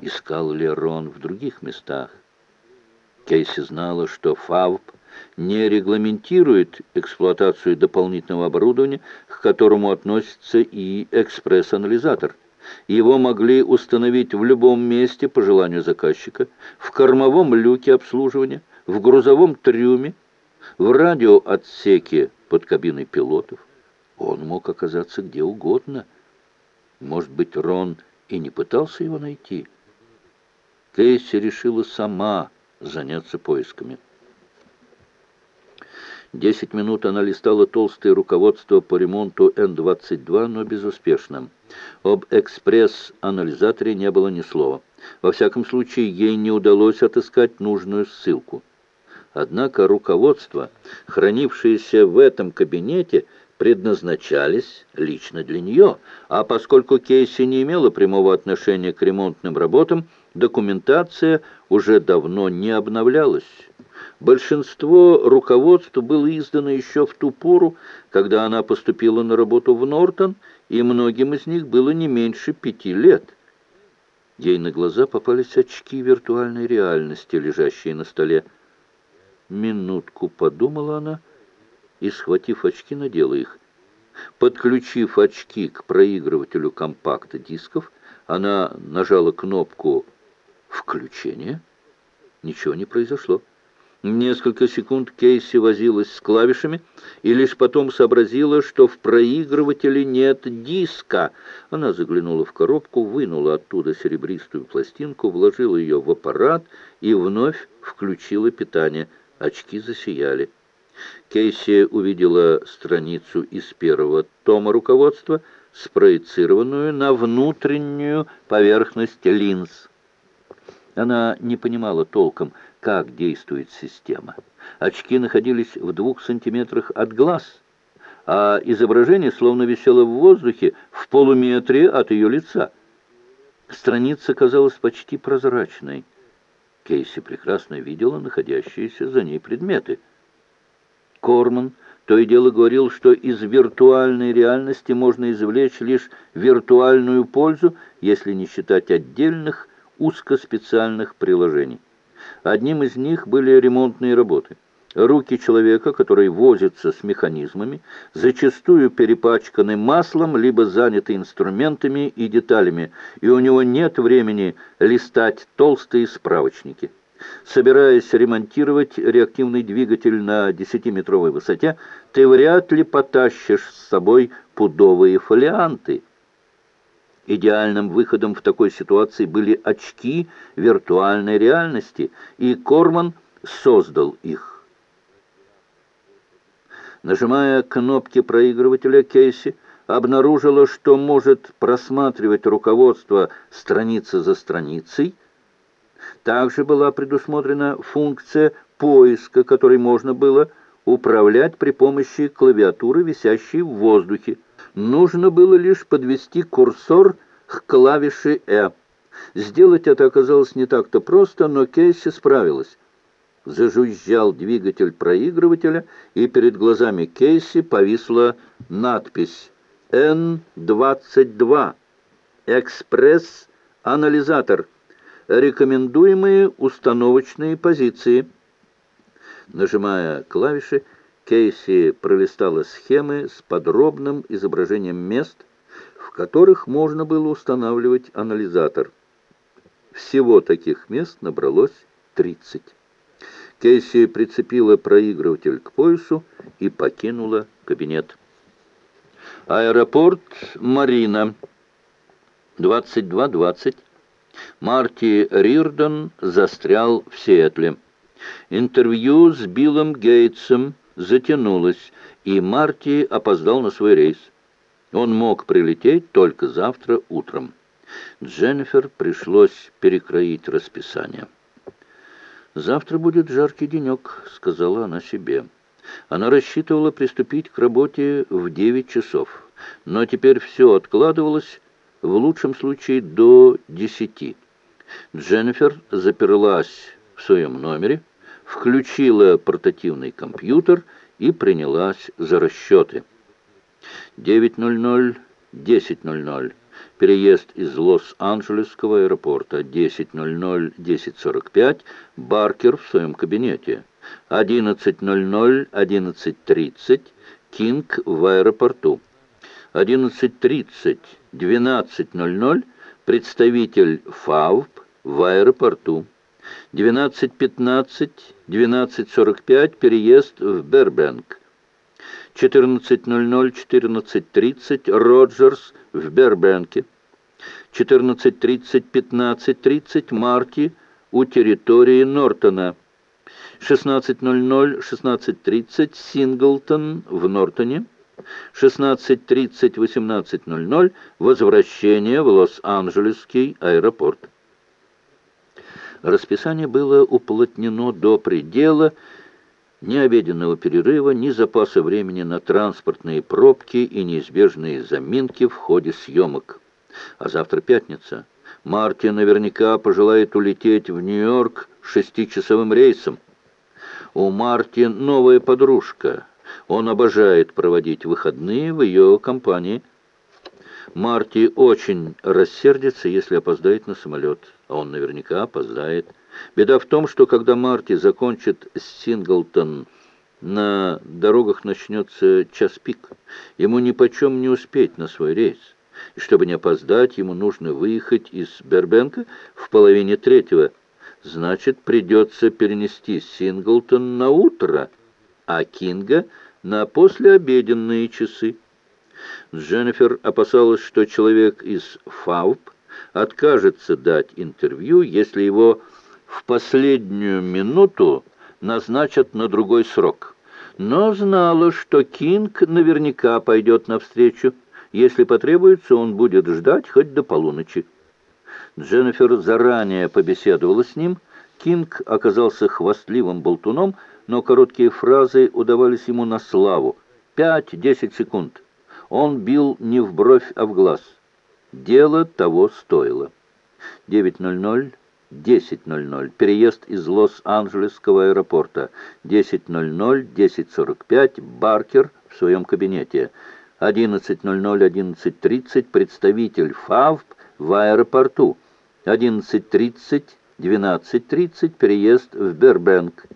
Искал ли Рон в других местах? Кейси знала, что ФАВП не регламентирует эксплуатацию дополнительного оборудования, к которому относится и экспресс-анализатор. Его могли установить в любом месте по желанию заказчика, в кормовом люке обслуживания, в грузовом трюме, в радиоотсеке под кабиной пилотов. Он мог оказаться где угодно. Может быть, Рон и не пытался его найти. Кейси решила сама заняться поисками. Десять минут она листала толстое руководство по ремонту Н-22, но безуспешно. Об экспресс-анализаторе не было ни слова. Во всяком случае, ей не удалось отыскать нужную ссылку. Однако руководство, хранившееся в этом кабинете, предназначались лично для нее, а поскольку Кейси не имела прямого отношения к ремонтным работам, документация уже давно не обновлялась. Большинство руководств было издано еще в ту пору, когда она поступила на работу в Нортон, и многим из них было не меньше пяти лет. Ей на глаза попались очки виртуальной реальности, лежащие на столе. Минутку подумала она и, схватив очки, надела их. Подключив очки к проигрывателю компакта дисков, она нажала кнопку «Включение». Ничего не произошло. Несколько секунд Кейси возилась с клавишами и лишь потом сообразила, что в проигрывателе нет диска. Она заглянула в коробку, вынула оттуда серебристую пластинку, вложила ее в аппарат и вновь включила питание. Очки засияли. Кейси увидела страницу из первого тома руководства, спроецированную на внутреннюю поверхность линз. Она не понимала толком, как действует система. Очки находились в двух сантиметрах от глаз, а изображение словно висело в воздухе в полуметре от ее лица. Страница казалась почти прозрачной. Кейси прекрасно видела находящиеся за ней предметы. Корман то и дело говорил, что из виртуальной реальности можно извлечь лишь виртуальную пользу, если не считать отдельных узкоспециальных приложений. Одним из них были ремонтные работы. Руки человека, который возится с механизмами, зачастую перепачканы маслом, либо заняты инструментами и деталями, и у него нет времени листать толстые справочники. Собираясь ремонтировать реактивный двигатель на 10-метровой высоте, ты вряд ли потащишь с собой пудовые фолианты – Идеальным выходом в такой ситуации были очки виртуальной реальности, и Корман создал их. Нажимая кнопки проигрывателя, Кейси обнаружила, что может просматривать руководство страницы за страницей. Также была предусмотрена функция поиска, которой можно было управлять при помощи клавиатуры, висящей в воздухе. Нужно было лишь подвести курсор к клавише «Э». Сделать это оказалось не так-то просто, но Кейси справилась. Зажужжал двигатель проигрывателя, и перед глазами Кейси повисла надпись «Н-22. Экспресс-анализатор. Рекомендуемые установочные позиции». Нажимая клавиши, Кейси пролистала схемы с подробным изображением мест, в которых можно было устанавливать анализатор. Всего таких мест набралось 30. Кейси прицепила проигрыватель к поясу и покинула кабинет. Аэропорт Марина. 22.20. Марти Рирдон застрял в Сиэтле. Интервью с Биллом Гейтсом затянулось, и Марти опоздал на свой рейс. Он мог прилететь только завтра утром. Дженнифер пришлось перекроить расписание. «Завтра будет жаркий денек», — сказала она себе. Она рассчитывала приступить к работе в девять часов, но теперь все откладывалось, в лучшем случае до десяти. Дженнифер заперлась в своем номере, включила портативный компьютер и принялась за расчеты. 9.00, 10.00. Переезд из Лос-Анджелесского аэропорта 10.00-10.45. Баркер в своем кабинете. 11.00, 11.30. Кинг в аэропорту. 11.30, 12.00. Представитель ФАВП в аэропорту. 12.15, 12.45. Переезд в Бербенк. 14.00, 14.30. Роджерс в Бербенке. 14.30, 15.30. Марти у территории Нортона. 16.00, 16.30 Синглтон в Нортоне. 16.30, 18.00 возвращение в Лос-Анджелесский аэропорт. Расписание было уплотнено до предела, ни обеденного перерыва, ни запаса времени на транспортные пробки и неизбежные заминки в ходе съемок. А завтра пятница. Марти наверняка пожелает улететь в Нью-Йорк шестичасовым рейсом. У Марти новая подружка. Он обожает проводить выходные в ее компании. Марти очень рассердится, если опоздает на самолет. А он наверняка опоздает. Беда в том, что когда Марти закончит Синглтон, на дорогах начнется час пик. Ему ни почем не успеть на свой рейс. И чтобы не опоздать, ему нужно выехать из Бербенка в половине третьего – значит, придется перенести Синглтон на утро, а Кинга на послеобеденные часы. Дженнифер опасалась, что человек из ФАУП откажется дать интервью, если его в последнюю минуту назначат на другой срок. Но знала, что Кинг наверняка пойдет навстречу. Если потребуется, он будет ждать хоть до полуночи. Дженнифер заранее побеседовала с ним. Кинг оказался хвастливым болтуном, но короткие фразы удавались ему на славу. Пять-десять секунд. Он бил не в бровь, а в глаз. Дело того стоило. 9.00, 10.00. Переезд из Лос-Анджелесского аэропорта. 10.00, 10.45. Баркер в своем кабинете. 11.00, 11.30. Представитель ФАВП в аэропорту. 11.30, 12.30 переезд в Бербенк.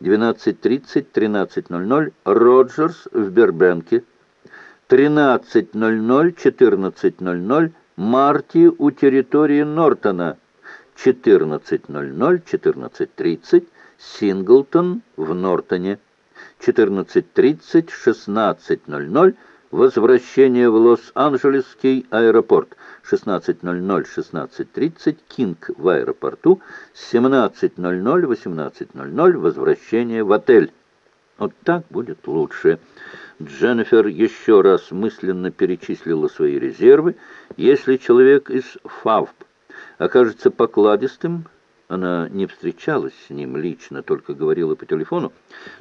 12.30, 13.00 Роджерс в Бербенке. 13.00, 14.00 Марти у территории Нортона. 14.00, 14.30 Синглтон в Нортоне. 14.30, 16.00 Возвращение в Лос-Анджелесский аэропорт. 16.00, 16.30. Кинг в аэропорту. 17.00, 18.00. Возвращение в отель. Вот так будет лучше. Дженнифер еще раз мысленно перечислила свои резервы. Если человек из ФАВП окажется покладистым, она не встречалась с ним лично, только говорила по телефону,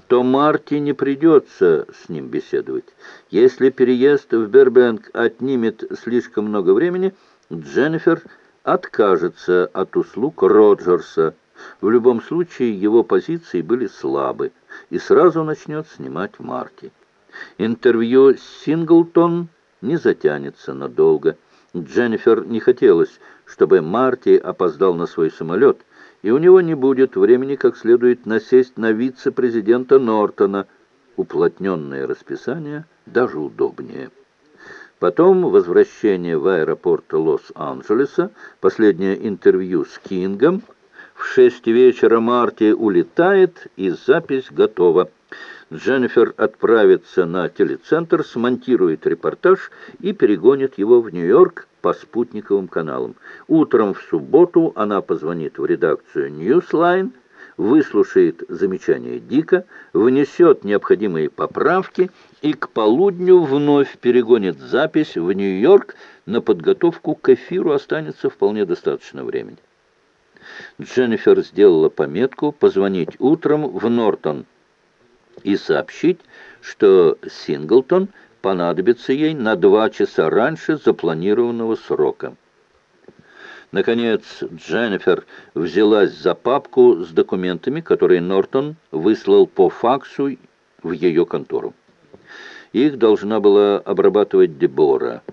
то Марти не придется с ним беседовать. Если переезд в Бербенк отнимет слишком много времени, Дженнифер откажется от услуг Роджерса. В любом случае его позиции были слабы, и сразу начнет снимать Марти. Интервью Синглтон не затянется надолго. Дженнифер не хотелось, чтобы Марти опоздал на свой самолет – и у него не будет времени как следует насесть на вице-президента Нортона. Уплотненное расписание даже удобнее. Потом возвращение в аэропорт Лос-Анджелеса, последнее интервью с Кингом. В шесть вечера Марти улетает, и запись готова. Дженнифер отправится на телецентр, смонтирует репортаж и перегонит его в Нью-Йорк по спутниковым каналам. Утром в субботу она позвонит в редакцию «Ньюслайн», выслушает замечания Дика, внесет необходимые поправки и к полудню вновь перегонит запись в Нью-Йорк. На подготовку к эфиру останется вполне достаточно времени. Дженнифер сделала пометку позвонить утром в Нортон и сообщить, что Синглтон – понадобится ей на два часа раньше запланированного срока. Наконец, Дженнифер взялась за папку с документами, которые Нортон выслал по факсу в ее контору. Их должна была обрабатывать Дебора.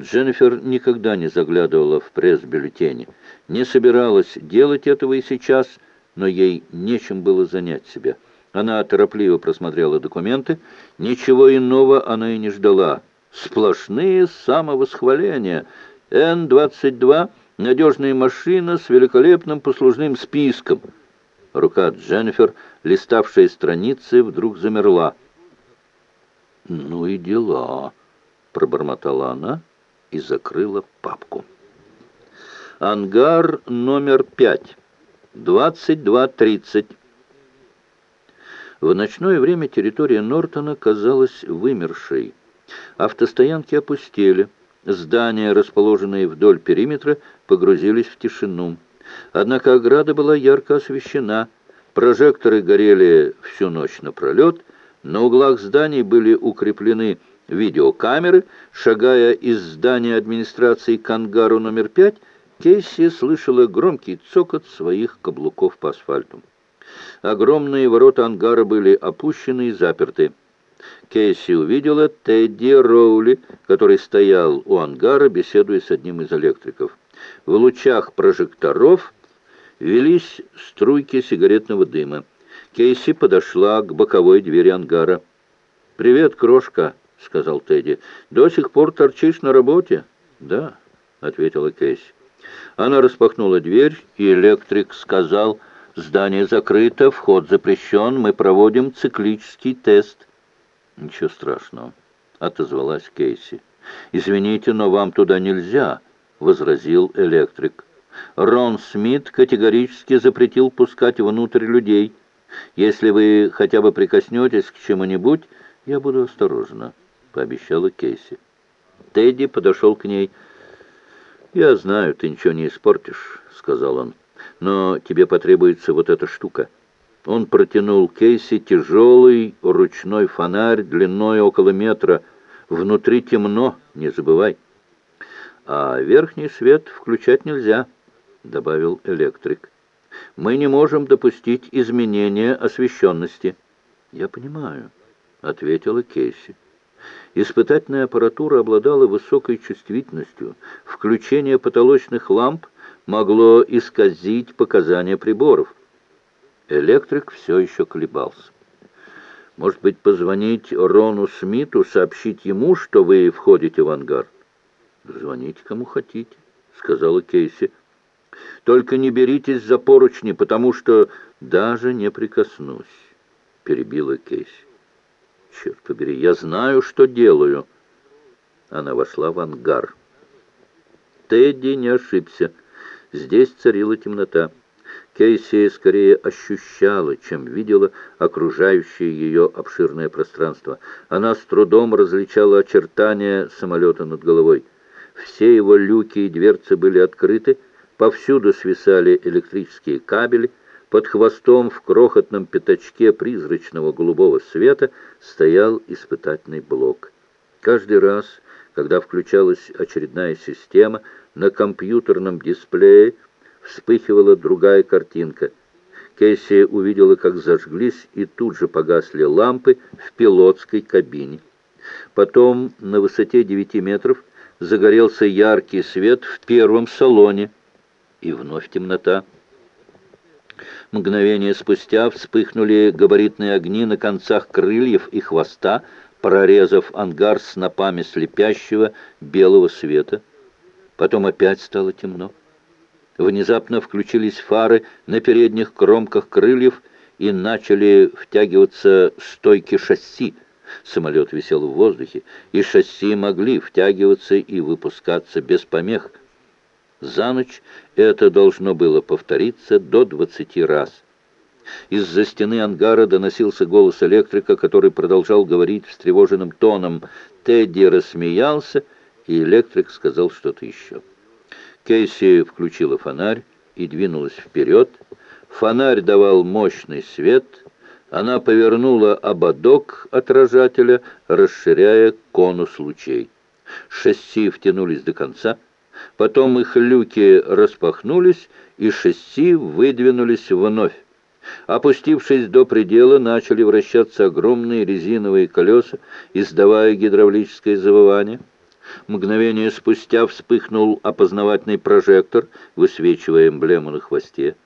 Дженнифер никогда не заглядывала в пресс-бюллетени, не собиралась делать этого и сейчас, но ей нечем было занять себя. Она торопливо просмотрела документы, ничего иного она и не ждала. Сплошные самовосхваления. Н-22 — надежная машина с великолепным послужным списком. Рука Дженнифер, листавшая страницы, вдруг замерла. «Ну и дела», — пробормотала она и закрыла папку. Ангар номер пять. 22.30. В ночное время территория Нортона казалась вымершей. Автостоянки опустели. Здания, расположенные вдоль периметра, погрузились в тишину. Однако ограда была ярко освещена. Прожекторы горели всю ночь напролет. На углах зданий были укреплены видеокамеры. Шагая из здания администрации к ангару номер пять, Кейси слышала громкий цокот своих каблуков по асфальту. Огромные ворота ангара были опущены и заперты. Кейси увидела Тедди Роули, который стоял у ангара, беседуя с одним из электриков. В лучах прожекторов велись струйки сигаретного дыма. Кейси подошла к боковой двери ангара. «Привет, крошка», — сказал Тедди. «До сих пор торчишь на работе?» «Да», — ответила Кейси. Она распахнула дверь, и электрик сказал, «Здание закрыто, вход запрещен, мы проводим циклический тест». «Ничего страшного», — отозвалась Кейси. «Извините, но вам туда нельзя», — возразил электрик. «Рон Смит категорически запретил пускать внутрь людей. Если вы хотя бы прикоснетесь к чему-нибудь, я буду осторожна», — пообещала Кейси. Тедди подошел к ней. «Я знаю, ты ничего не испортишь», — сказал он. «Но тебе потребуется вот эта штука». Он протянул Кейси тяжелый ручной фонарь длиной около метра. Внутри темно, не забывай. «А верхний свет включать нельзя», — добавил электрик. «Мы не можем допустить изменения освещенности». «Я понимаю», — ответила Кейси. Испытательная аппаратура обладала высокой чувствительностью. Включение потолочных ламп могло исказить показания приборов. Электрик все еще колебался. «Может быть, позвонить Рону Смиту, сообщить ему, что вы входите в ангар?» «Звоните кому хотите», — сказала Кейси. «Только не беритесь за поручни, потому что даже не прикоснусь», — перебила Кейси. «Черт побери, я знаю, что делаю». Она вошла в ангар. Тедди не ошибся. Здесь царила темнота. Кейси скорее ощущала, чем видела окружающее ее обширное пространство. Она с трудом различала очертания самолета над головой. Все его люки и дверцы были открыты, повсюду свисали электрические кабели, под хвостом в крохотном пятачке призрачного голубого света стоял испытательный блок. Каждый раз, когда включалась очередная система, на компьютерном дисплее вспыхивала другая картинка. Кейси увидела, как зажглись и тут же погасли лампы в пилотской кабине. Потом на высоте 9 метров загорелся яркий свет в первом салоне, и вновь темнота. Мгновение спустя вспыхнули габаритные огни на концах крыльев и хвоста, прорезав ангар снопами слепящего белого света. Потом опять стало темно. Внезапно включились фары на передних кромках крыльев и начали втягиваться стойки шасси. Самолет висел в воздухе, и шасси могли втягиваться и выпускаться без помех. За ночь это должно было повториться до двадцати раз. Из-за стены ангара доносился голос электрика, который продолжал говорить встревоженным тоном. Тедди рассмеялся, и электрик сказал что-то еще. Кейси включила фонарь и двинулась вперед. Фонарь давал мощный свет. Она повернула ободок отражателя, расширяя конус лучей. Шасси втянулись до конца. Потом их люки распахнулись, и шасси выдвинулись вновь. Опустившись до предела, начали вращаться огромные резиновые колеса, издавая гидравлическое завывание. Мгновение спустя вспыхнул опознавательный прожектор, высвечивая эмблему на хвосте.